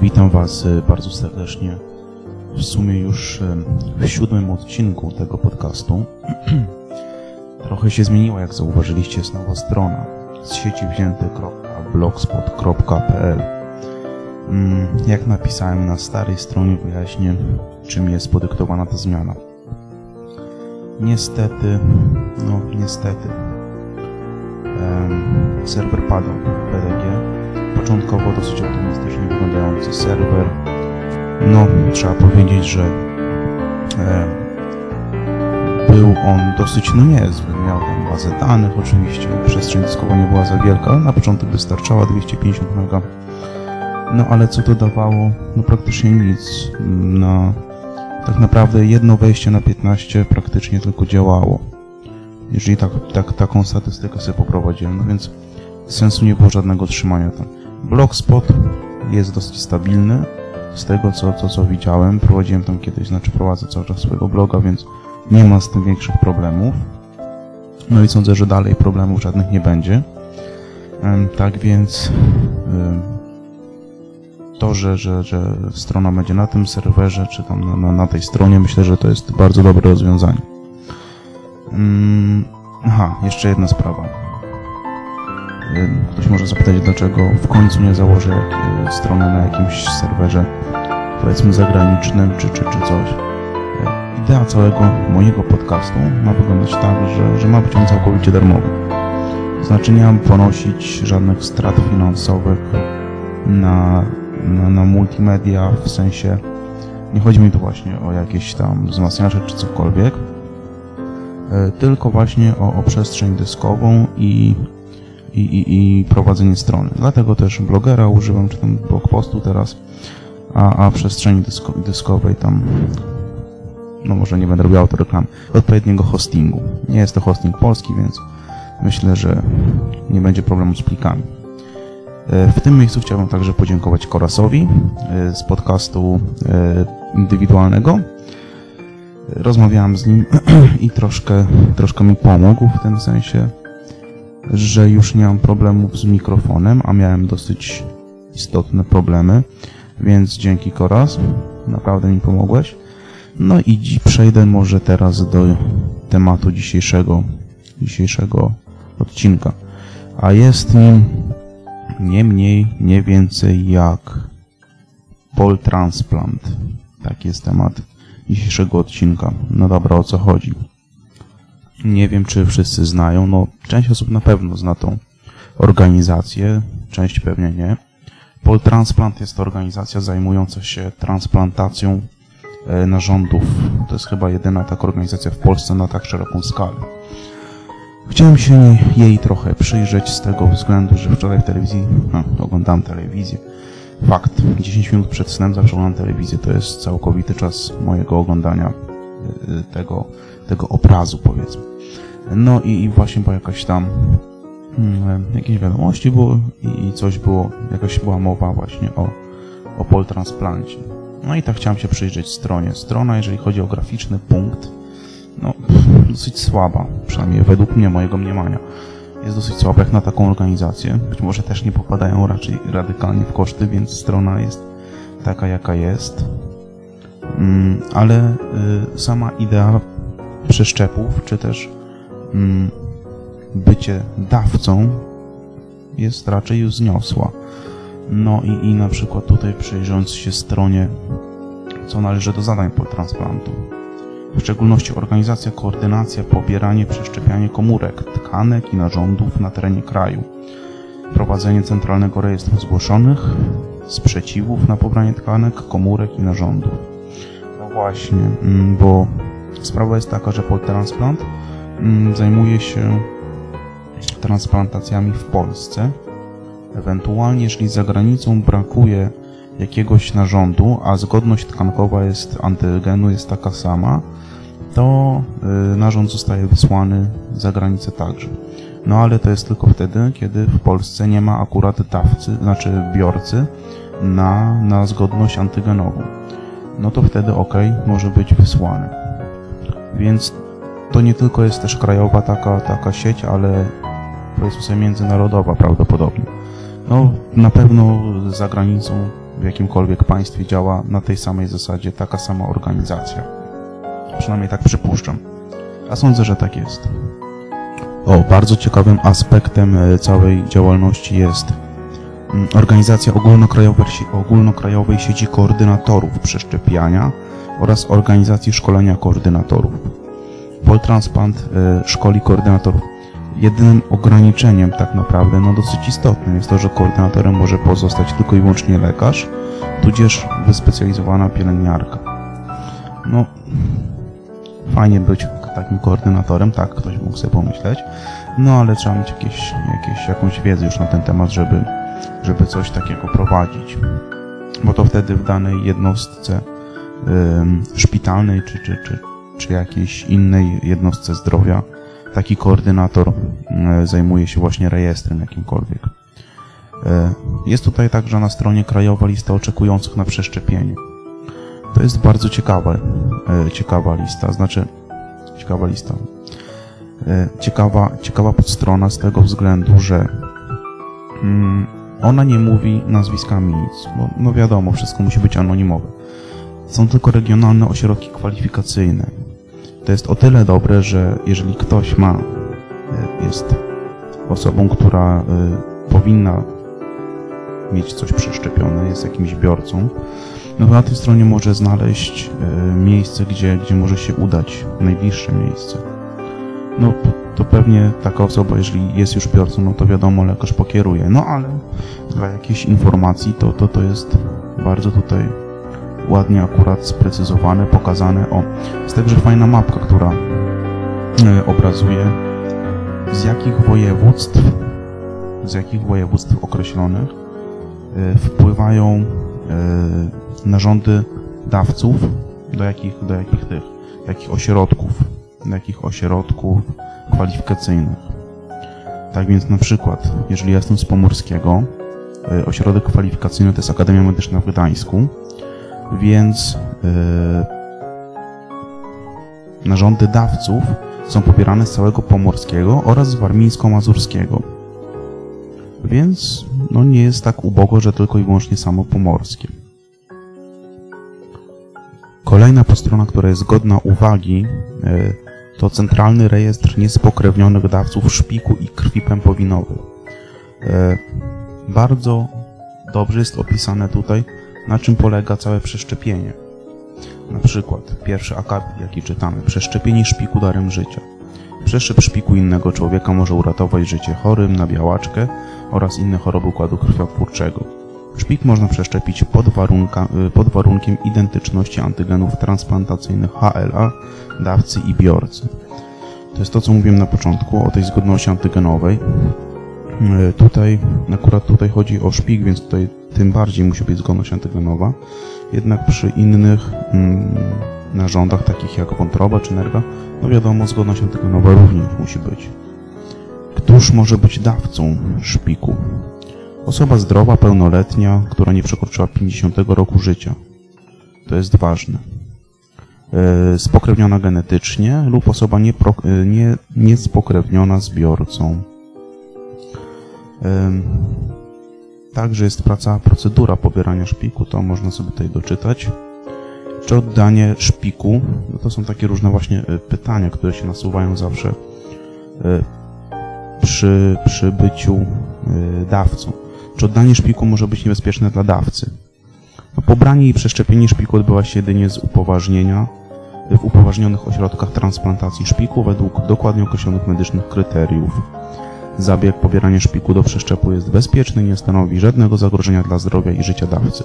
Witam Was e, bardzo serdecznie. W sumie już e, w siódmym odcinku tego podcastu. Trochę się zmieniła, jak zauważyliście, jest nowa strona. Z sieci wzięty.blogspot.pl mm, Jak napisałem na starej stronie wyjaśnię, czym jest podyktowana ta zmiana. Niestety, no niestety, serwer padał PDG początkowo dosyć optymistycznie serwer. No, trzeba powiedzieć, że e, był on dosyć no niezły. Miał tam bazę danych, oczywiście przestrzeń dyskowa nie była za wielka, ale na początek wystarczała 250 MB. No ale co to dawało? No praktycznie nic. No, tak naprawdę jedno wejście na 15 praktycznie tylko działało. Jeżeli tak, tak, taką statystykę sobie poprowadziłem, no więc sensu nie było żadnego trzymania tam. Blogspot jest dosyć stabilny. Z tego, co, co, co widziałem, prowadziłem tam kiedyś, znaczy prowadzę cały czas swojego bloga, więc nie ma z tym większych problemów. No i sądzę, że dalej problemów żadnych nie będzie. Tak więc to, że, że, że strona będzie na tym serwerze, czy tam na, na tej stronie, myślę, że to jest bardzo dobre rozwiązanie. Aha, jeszcze jedna sprawa. Ktoś może zapytać, dlaczego w końcu nie założę strony na jakimś serwerze, powiedzmy zagranicznym, czy, czy, czy coś. Idea całego mojego podcastu ma wyglądać tak, że, że ma być on całkowicie darmowy. To znaczy nie mam ponosić żadnych strat finansowych na, na, na multimedia, w sensie nie chodzi mi tu właśnie o jakieś tam wzmacniacze czy cokolwiek, e, tylko właśnie o, o przestrzeń dyskową i i, i, i prowadzenie strony. Dlatego też blogera używam, czy tam blogpostu teraz, a, a przestrzeni dysko, dyskowej tam no może nie będę robił autoreklam, odpowiedniego hostingu. Nie jest to hosting polski, więc myślę, że nie będzie problemu z plikami. E, w tym miejscu chciałbym także podziękować Korasowi e, z podcastu e, indywidualnego. Rozmawiałem z nim i troszkę, troszkę mi pomógł w tym sensie że już nie mam problemów z mikrofonem, a miałem dosyć istotne problemy, więc dzięki Koraz, naprawdę mi pomogłeś. No i przejdę może teraz do tematu dzisiejszego, dzisiejszego odcinka. A jest nim nie mniej, nie więcej jak pol transplant. Taki jest temat dzisiejszego odcinka. No dobra, o co chodzi? Nie wiem, czy wszyscy znają. No, część osób na pewno zna tą organizację, część pewnie nie. Poltransplant jest to organizacja zajmująca się transplantacją e, narządów. To jest chyba jedyna taka organizacja w Polsce na tak szeroką skalę. Chciałem się jej trochę przyjrzeć z tego względu, że wczoraj w telewizji, no, oglądam telewizję. Fakt, 10 minut przed snem zawsze oglądam telewizję. To jest całkowity czas mojego oglądania e, tego, tego obrazu, powiedzmy. No i, i właśnie była jakaś tam hmm, jakieś wiadomości było i, i coś było, jakaś była mowa właśnie o, o poltransplancie. No i tak chciałem się przyjrzeć stronie. Strona, jeżeli chodzi o graficzny punkt, no dosyć słaba, przynajmniej według mnie, mojego mniemania. Jest dosyć słaba jak na taką organizację. Być może też nie popadają raczej radykalnie w koszty, więc strona jest taka jaka jest. Mm, ale y, sama idea przeszczepów, czy też mm, bycie dawcą jest raczej wzniosła. No i, i na przykład tutaj przyjrząc się stronie, co należy do zadań po transplantu. W szczególności organizacja, koordynacja, pobieranie, przeszczepianie komórek, tkanek i narządów na terenie kraju. Prowadzenie centralnego rejestru zgłoszonych, sprzeciwów na pobranie tkanek, komórek i narządów. No właśnie, mm, bo Sprawa jest taka, że Poltransplant mm, zajmuje się transplantacjami w Polsce. Ewentualnie, jeżeli za granicą brakuje jakiegoś narządu, a zgodność tkankowa jest antygenu jest taka sama, to y, narząd zostaje wysłany za granicę także. No ale to jest tylko wtedy, kiedy w Polsce nie ma akurat dawcy, znaczy biorcy na, na zgodność antygenową. No to wtedy ok, może być wysłany. Więc to nie tylko jest też krajowa taka, taka sieć, ale powiedzmy sobie międzynarodowa prawdopodobnie. No, na pewno za granicą w jakimkolwiek państwie działa na tej samej zasadzie taka sama organizacja. Przynajmniej tak przypuszczam. A sądzę, że tak jest. O, bardzo ciekawym aspektem e, całej działalności jest mm, organizacja ogólnokrajowej, ogólnokrajowej sieci koordynatorów przeszczepiania oraz organizacji szkolenia koordynatorów. Poltransplant e, szkoli koordynatorów. Jedynym ograniczeniem tak naprawdę, no dosyć istotnym jest to, że koordynatorem może pozostać tylko i wyłącznie lekarz, tudzież wyspecjalizowana pielęgniarka. No, fajnie być takim koordynatorem, tak ktoś mógł sobie pomyśleć, no ale trzeba mieć jakieś, jakieś, jakąś wiedzę już na ten temat, żeby, żeby coś takiego prowadzić. Bo to wtedy w danej jednostce szpitalnej czy, czy, czy, czy jakiejś innej jednostce zdrowia taki koordynator zajmuje się właśnie rejestrem jakimkolwiek. E, jest tutaj także na stronie krajowa lista oczekujących na przeszczepienie. To jest bardzo ciekawa, e, ciekawa lista, znaczy ciekawa lista. Ciekawa, ciekawa podstrona z tego względu, że mm, ona nie mówi nazwiskami nic. Bo, no wiadomo, wszystko musi być anonimowe. Są tylko regionalne ośrodki kwalifikacyjne. To jest o tyle dobre, że jeżeli ktoś ma, e, jest osobą, która powinna mieć coś przeszczepione, jest jakimś biorcą, no na tej stronie może znaleźć e, miejsce, gdzie, gdzie może się udać, najbliższe miejsce. No to pewnie taka osoba, jeżeli jest już biorcą, no to wiadomo, lekarz pokieruje. No ale dla jakiejś informacji to, to, to jest bardzo tutaj ładnie akurat sprecyzowane, pokazane. O, jest także fajna mapka, która e, obrazuje z jakich województw, z jakich województw określonych e, wpływają narządy dawców, do jakich, do jakich tych, jakich ośrodków, do jakich ośrodków kwalifikacyjnych. Tak więc na przykład, jeżeli jestem z Pomorskiego, ośrodek kwalifikacyjny to jest Akademia Medyczna w Gdańsku, więc yy, narządy dawców są pobierane z całego Pomorskiego oraz z Warmińsko-Mazurskiego. Więc no nie jest tak ubogo, że tylko i wyłącznie samo pomorskie. Kolejna postrona, która jest godna uwagi, e, to Centralny Rejestr Niespokrewnionych Dawców Szpiku i Krwi Pępowinowej. E, bardzo dobrze jest opisane tutaj, na czym polega całe przeszczepienie. Na przykład pierwszy akapit, jaki czytamy, przeszczepienie szpiku darem życia. Przeszczep szpiku innego człowieka może uratować życie chorym na białaczkę oraz inne choroby układu krwiotwórczego. Szpik można przeszczepić pod, warunka, y, pod warunkiem identyczności antygenów transplantacyjnych HLA, dawcy i biorcy. To jest to, co mówiłem na początku o tej zgodności antygenowej. Y, tutaj, akurat tutaj chodzi o szpik, więc tutaj tym bardziej musi być zgodność antygenowa. Jednak przy innych mm, narządach, takich jak wątroba czy nerka, no wiadomo, zgodność antygenowa również musi być. Któż może być dawcą szpiku? Osoba zdrowa, pełnoletnia, która nie przekroczyła 50 roku życia. To jest ważne. E, spokrewniona genetycznie lub osoba niepro, e, nie, niespokrewniona zbiorcą. Także jest praca, procedura pobierania szpiku, to można sobie tutaj doczytać. Czy oddanie szpiku, no to są takie różne właśnie pytania, które się nasuwają zawsze przy, przy byciu dawcą. Czy oddanie szpiku może być niebezpieczne dla dawcy? No, pobranie i przeszczepienie szpiku odbywa się jedynie z upoważnienia w upoważnionych ośrodkach transplantacji szpiku według dokładnie określonych medycznych kryteriów. Zabieg pobierania szpiku do przeszczepu jest bezpieczny i nie stanowi żadnego zagrożenia dla zdrowia i życia dawcy.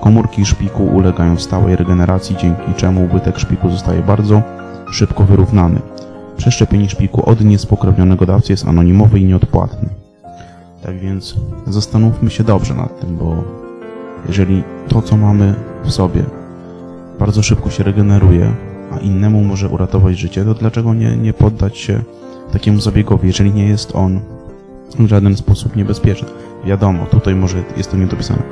Komórki szpiku ulegają stałej regeneracji, dzięki czemu ubytek szpiku zostaje bardzo szybko wyrównany. Przeszczepienie szpiku od niespokrewnionego dawcy jest anonimowe i nieodpłatne. Tak więc zastanówmy się dobrze nad tym, bo jeżeli to, co mamy w sobie, bardzo szybko się regeneruje, a innemu może uratować życie, to dlaczego nie, nie poddać się takiemu zabiegowi, jeżeli nie jest on w żaden sposób niebezpieczny? Wiadomo, tutaj może jest to niedopisane.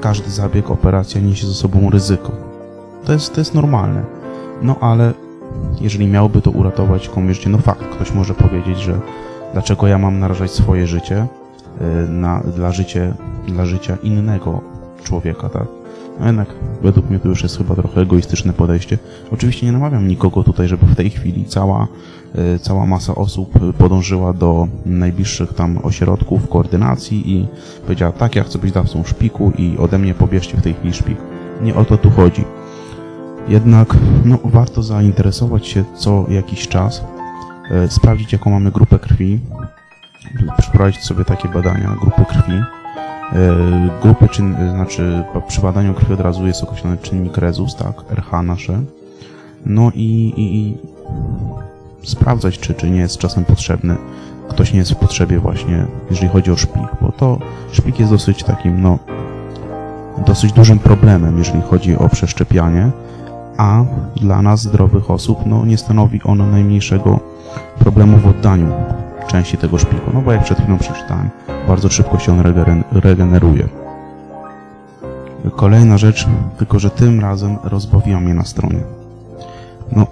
Każdy zabieg, operacja niesie ze sobą ryzyko. To jest, to jest normalne. No ale jeżeli miałoby to uratować komuś życie, no fakt, ktoś może powiedzieć, że dlaczego ja mam narażać swoje życie, Y, na, dla, życie, dla życia innego człowieka, tak? Jednak według mnie to już jest chyba trochę egoistyczne podejście. Oczywiście nie namawiam nikogo tutaj, żeby w tej chwili cała, y, cała masa osób podążyła do najbliższych tam ośrodków koordynacji i powiedziała, tak, ja chcę być dawcą szpiku i ode mnie pobierzcie w tej chwili szpik. Nie o to tu chodzi. Jednak no, warto zainteresować się co jakiś czas, y, sprawdzić jaką mamy grupę krwi, przeprowadzić sobie takie badania grupy krwi, E, grupy, czyn, znaczy przy badaniu krwi od razu jest określony czynnik rezus, tak, RH nasze. No i, i, i sprawdzać, czy, czy nie jest czasem potrzebny, ktoś nie jest w potrzebie właśnie, jeżeli chodzi o szpik, bo to szpik jest dosyć takim, no, dosyć dużym problemem, jeżeli chodzi o przeszczepianie, a dla nas, zdrowych osób, no, nie stanowi ono najmniejszego problemu w oddaniu części tego szpiku, no bo jak przed chwilą przeczytałem, bardzo szybko się on regeneruje. Kolejna rzecz, tylko że tym razem rozbawiła mnie na stronie. No, e,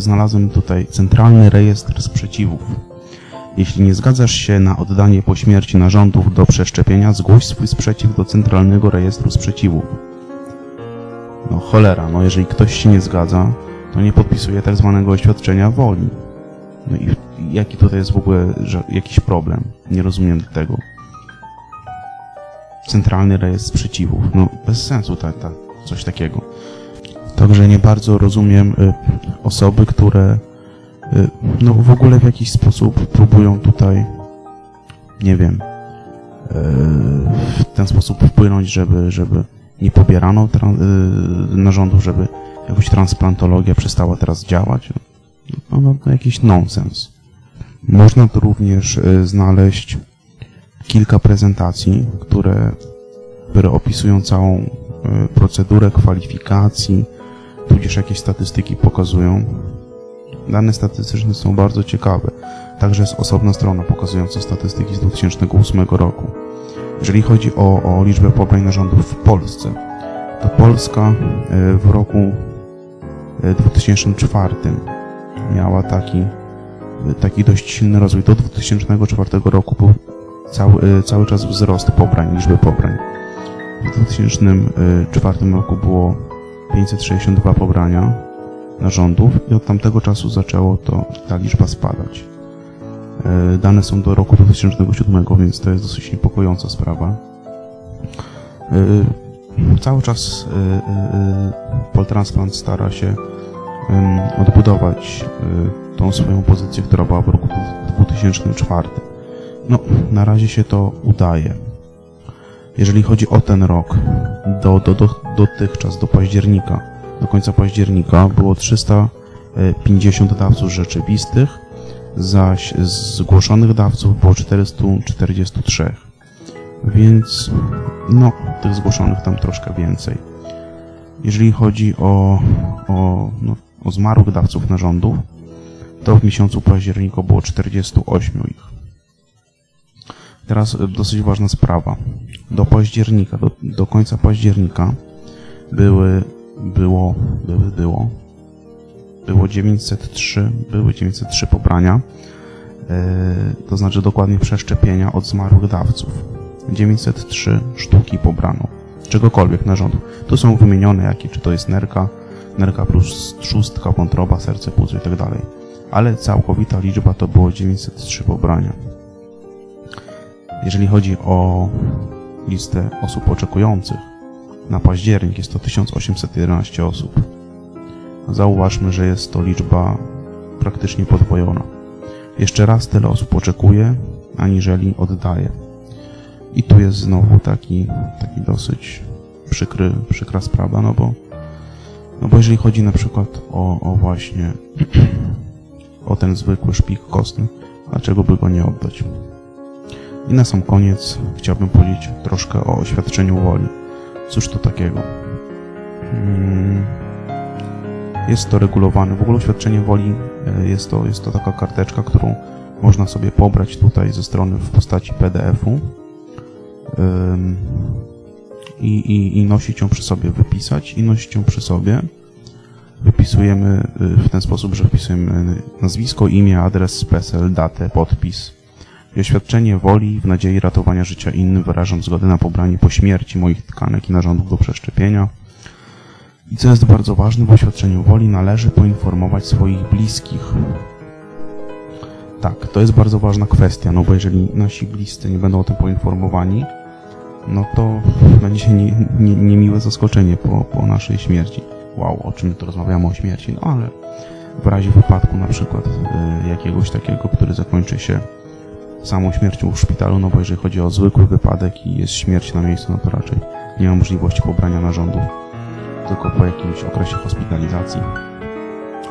znalazłem tutaj centralny rejestr sprzeciwów. Jeśli nie zgadzasz się na oddanie po śmierci narządów do przeszczepienia, zgłoś swój sprzeciw do centralnego rejestru sprzeciwów. No cholera, no jeżeli ktoś się nie zgadza, to nie podpisuje tak zwanego oświadczenia woli. No i jaki tutaj jest w ogóle jakiś problem? Nie rozumiem tego. Centralny rejestr sprzeciwów. No bez sensu ta, ta, coś takiego. Także nie bardzo rozumiem y, osoby, które y, no w ogóle w jakiś sposób próbują tutaj nie wiem y, w ten sposób wpłynąć, żeby, żeby nie pobierano y, narządów, żeby jakoś transplantologia przestała teraz działać. No, no, no jakiś nonsens. Można tu również e, znaleźć kilka prezentacji, które, które opisują całą e, procedurę kwalifikacji, tudzież jakieś statystyki pokazują. Dane statystyczne są bardzo ciekawe. Także jest osobna strona pokazująca statystyki z 2008 roku. Jeżeli chodzi o, o liczbę pobrań narządów w Polsce, to Polska e, w roku 2004 miała taki, taki dość silny rozwój. Do 2004 roku był cały, cały czas wzrost pobrań, liczby pobrań. W 2004 roku było 562 pobrania narządów i od tamtego czasu zaczęło to, ta liczba spadać. E, dane są do roku 2007, więc to jest dosyć niepokojąca sprawa. E, cały czas e, Poltransplant stara się odbudować y, tą swoją pozycję, która była w roku 2004. No, na razie się to udaje. Jeżeli chodzi o ten rok, do, do, do, dotychczas, do października, do końca października było 350 dawców rzeczywistych, zaś zgłoszonych dawców było 443. Więc, no, tych zgłoszonych tam troszkę więcej. Jeżeli chodzi o, o no, o zmarłych dawców narządów, to w miesiącu październiku było 48 ich. Teraz e, dosyć ważna sprawa. Do października, do, do końca października były, było, były, było, było 903, były 903 pobrania, yy, to znaczy dokładnie przeszczepienia od zmarłych dawców. 903 sztuki pobrano. Czegokolwiek narządu. Tu są wymienione jakie, czy to jest nerka, nerka trzustka, wątroba, serce, płuco i tak. Ale całkowita liczba to było 903 pobrania. Jeżeli chodzi o listę osób oczekujących na październik, jest to 1811 osób. Zauważmy, że jest to liczba praktycznie podwojona. Jeszcze raz tyle osób oczekuje, aniżeli oddaje. I tu jest znowu taki, taki dosyć przykry, przykra sprawa, no bo no bo jeżeli chodzi na przykład o, o właśnie o ten zwykły szpik kostny, dlaczego by go nie oddać? I na sam koniec chciałbym powiedzieć troszkę o oświadczeniu woli. Cóż to takiego? Hmm, jest to regulowane. W ogóle oświadczenie woli e, jest to, jest to taka karteczka, którą można sobie pobrać tutaj ze strony w postaci PDF-u i, i, i nosić ją przy sobie, wypisać i nosić ją przy sobie. Wypisujemy y, w ten sposób, że wpisujemy nazwisko, imię, adres, PESEL, datę, podpis. i oświadczenie woli w nadziei ratowania życia innym wyrażam zgodę na pobranie po śmierci moich tkanek i narządów do przeszczepienia. I co jest bardzo ważne, w oświadczeniu woli należy poinformować swoich bliskich. Tak, to jest bardzo ważna kwestia, no bo jeżeli nasi bliscy nie będą o tym poinformowani, no to będzie nie, nie, niemiłe zaskoczenie po, po naszej śmierci. Wow, o czym tu rozmawiamy o śmierci, no ale w razie wypadku na przykład y, jakiegoś takiego, który zakończy się samą śmiercią w szpitalu, no bo jeżeli chodzi o zwykły wypadek i jest śmierć na miejscu, no to raczej nie ma możliwości pobrania narządów, tylko po jakimś okresie hospitalizacji,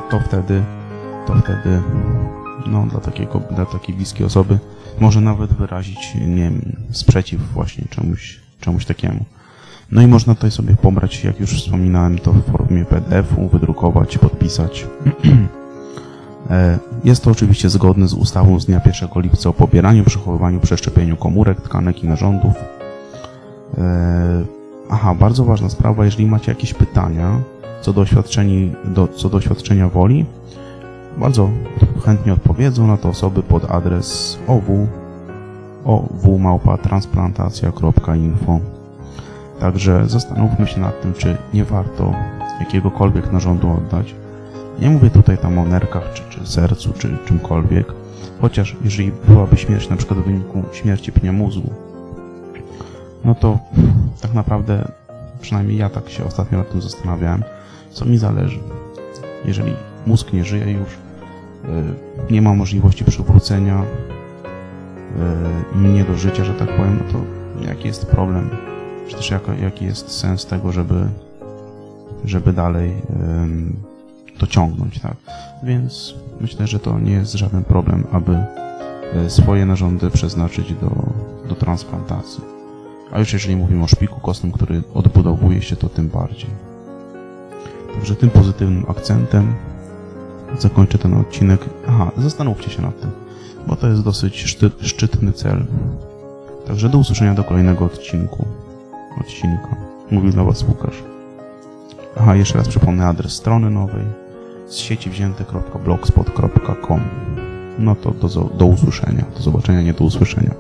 to wtedy, to wtedy, no dla takiego, dla takiej bliskiej osoby może nawet wyrazić, nie wiem, sprzeciw właśnie czemuś, czemuś takiemu. No i można tutaj sobie pobrać, jak już wspominałem, to w formie PDF-u, wydrukować, podpisać. E, jest to oczywiście zgodne z ustawą z dnia 1 lipca o pobieraniu, przechowywaniu, przeszczepieniu komórek, tkanek i narządów. E, aha, bardzo ważna sprawa, jeżeli macie jakieś pytania co do, do, co do oświadczenia woli, bardzo chętnie odpowiedzą na to osoby pod adres ow owmałpa.transplantacja.info Także zastanówmy się nad tym, czy nie warto jakiegokolwiek narządu oddać. Nie mówię tutaj tam o nerkach, czy, czy sercu, czy czymkolwiek. Chociaż jeżeli byłaby śmierć na przykład w wyniku śmierci pnia mózgu, no to tak naprawdę, przynajmniej ja tak się ostatnio nad tym zastanawiałem, co mi zależy. Jeżeli mózg nie żyje już, nie ma możliwości przywrócenia y, mnie do życia, że tak powiem, no to jaki jest problem? Czy też jaki jest sens tego, żeby, żeby dalej to ciągnąć, tak? Więc myślę, że to nie jest żaden problem, aby e, swoje narządy przeznaczyć do, do transplantacji. A już jeżeli mówimy o szpiku kostnym, który odbudowuje się, to tym bardziej. Także tym pozytywnym akcentem zakończę ten odcinek. Aha, zastanówcie się nad tym, bo to jest dosyć szczytny cel. Także do usłyszenia do kolejnego odcinku. Odcinka. Mówił dla Was Łukasz. Aha, jeszcze raz przypomnę adres strony nowej z sieci wzięte.blogspot.com No to do, do usłyszenia. Do zobaczenia, nie do usłyszenia.